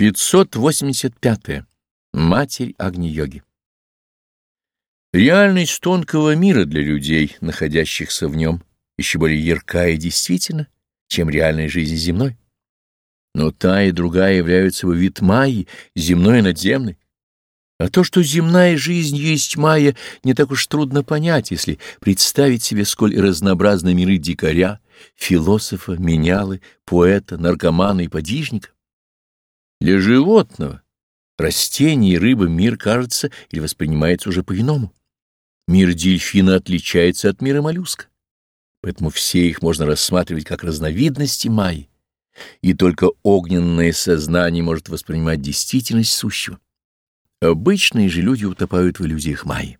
585. -е. Матерь Агни-йоги Реальность тонкого мира для людей, находящихся в нем, еще более ярка и действительно, чем реальная жизнь земной. Но та и другая являются в вид майи, земной и надземной. А то, что земная жизнь есть майя, не так уж трудно понять, если представить себе, сколь разнообразны миры дикаря, философа, менялы, поэта, наркомана и подвижника. Для животного, растений рыбы мир кажется или воспринимается уже по-иному. Мир дельфина отличается от мира моллюска, поэтому все их можно рассматривать как разновидности майи, и только огненное сознание может воспринимать действительность сущего. Обычные же люди утопают в иллюзиях майи.